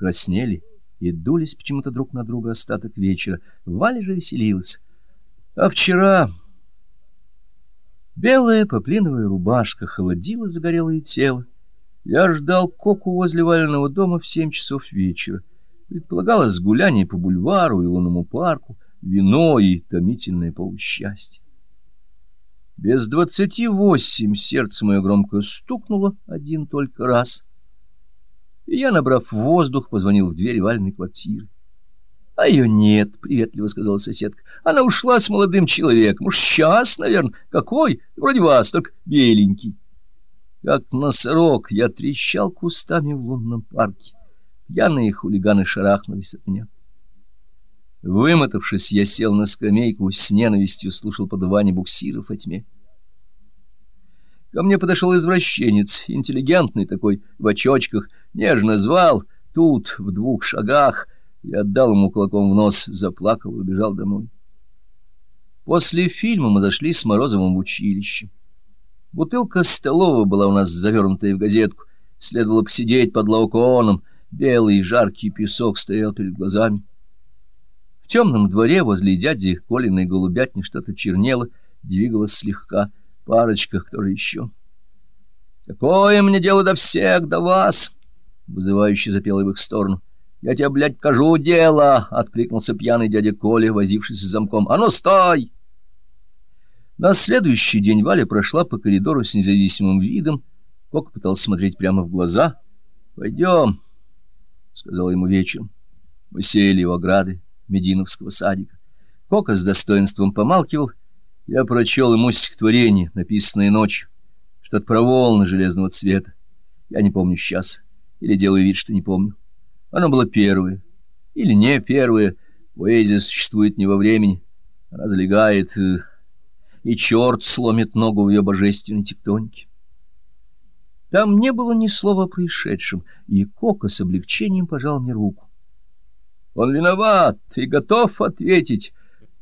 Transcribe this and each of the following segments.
покраснели и дулись почему-то друг на друга остаток вечера. Валя же веселилась. А вчера... Белая поплиновая рубашка холодила загорелое тело. Я ждал Коку возле Валенного дома в семь часов вечера. Предполагалось гуляние по бульвару и лунному парку, вино и томительное полусчастье. Без двадцати восемь сердце мое громко стукнуло один только раз. И я, набрав воздух, позвонил в дверь Вальной квартиры. — А ее нет, — приветливо сказала соседка. — Она ушла с молодым человеком. Уж сейчас, наверное. Какой? Вроде вас, только беленький. Как носорог я трещал кустами в лунном парке. Пьяные хулиганы шарахнулись от меня. Вымотавшись, я сел на скамейку, с ненавистью слушал подувание буксиров о тьме. Ко мне подошел извращенец, интеллигентный такой, в очочках, нежно звал, тут, в двух шагах. Я отдал ему кулаком в нос, заплакал и убежал домой. После фильма мы зашли с Морозовым в училище. Бутылка столовая была у нас завернутая в газетку. Следовало посидеть под лаукооном. Белый жаркий песок стоял перед глазами темном дворе возле дяди Колиной голубятни что-то чернело, двигалось слегка. Парочка, кто же еще? «Какое мне дело до всех, до вас?» — вызывающе запел в их сторону. «Я тебе, блядь, кажу дело!» — откликнулся пьяный дядя Коля, возившийся замком. «А ну, стой!» На следующий день Валя прошла по коридору с независимым видом. Кока пытался смотреть прямо в глаза. «Пойдем», — сказал ему вечером. Мы сели у ограды. Мединовского садика. Кока с достоинством помалкивал. Я прочел ему стихотворение, написанное ночью, что-то про волны железного цвета. Я не помню сейчас, или делаю вид, что не помню. Оно было первое, или не первое. Поэзия существует не во времени. Она залегает, э, и черт сломит ногу в ее божественной тектонике. Там не было ни слова о происшедшем, и Кока с облегчением пожал мне руку. Он виноват и готов ответить.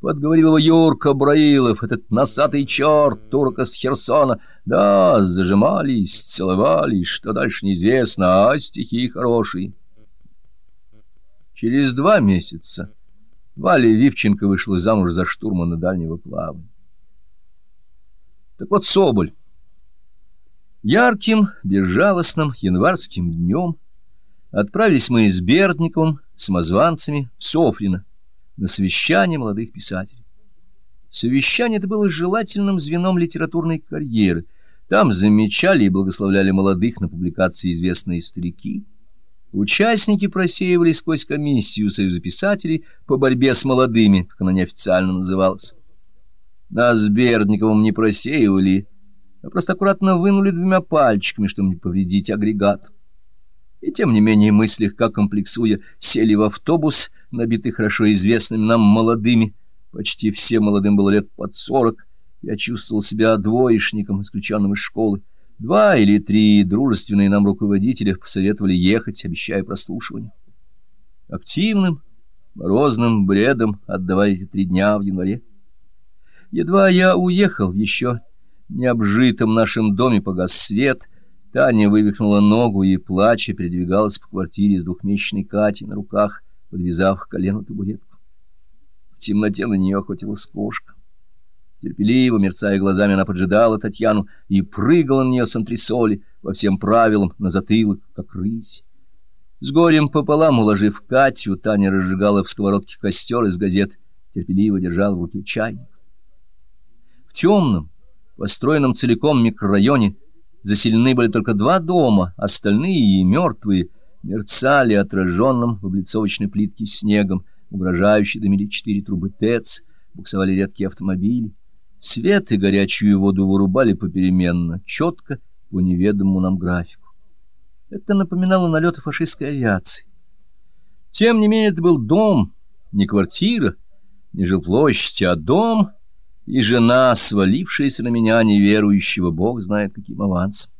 Подговорил его Юрка Браилов, этот носатый черт, турка с Херсона. Да, зажимались, целовались, что дальше неизвестно, а стихи хорошие. Через два месяца Валя Вивченко вышла замуж за штурмана дальнего плавания. Так вот, Соболь. Ярким, безжалостным январским днем отправились мы с Бердниковым, самозванцами, в Софрино, на совещание молодых писателей. Совещание это было желательным звеном литературной карьеры. Там замечали и благословляли молодых на публикации известные старики. Участники просеивались сквозь комиссию Союза писателей по борьбе с молодыми, как она неофициально называлась. Нас с Бердниковым не просеивали, а просто аккуратно вынули двумя пальчиками, чтобы не повредить агрегат. И тем не менее мы, слегка комплексуя, сели в автобус, набитый хорошо известными нам молодыми. Почти всем молодым было лет под сорок. Я чувствовал себя двоечником, исключенным из школы. Два или три дружественные нам руководителя посоветовали ехать, обещая прослушивание. Активным, морозным бредом отдавали эти три дня в январе. Едва я уехал, еще не обжитым нашем доме погас свет — Таня вывихнула ногу и, плача, передвигалась по квартире с двухмесячной Катей на руках, подвязав к колену табуретку. В темноте на нее охотилась кошка. Терпеливо, мерцая глазами, она поджидала Татьяну и прыгала на нее с антресоли по всем правилам на затылок, как рысь. С горем пополам, уложив Катю, Таня разжигала в сковородке костер из газет, терпеливо держала в руке чайник. В темном, построенном целиком микрорайоне, Заселены были только два дома, остальные, мертвые, мерцали отраженным в облицовочной плитке снегом, угрожающе дымили четыре трубы ТЭЦ, буксовали редкие автомобили. Свет и горячую воду вырубали попеременно, четко, по неведомому нам графику. Это напоминало налеты фашистской авиации. Тем не менее, это был дом, не квартира, не жилплощадь, а дом — и жена, свалившаяся на меня, неверующего, бог знает каким авансом.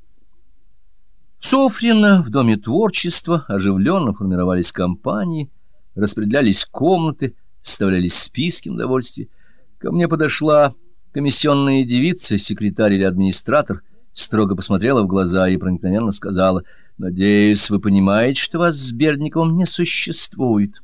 В Софрино, в Доме творчества, оживленно формировались компании, распределялись комнаты, составлялись списки на довольствие. Ко мне подошла комиссионная девица, секретарь или администратор, строго посмотрела в глаза и проникновенно сказала, Надеюсь, вы понимаете, что вас с Бердниковым не существует.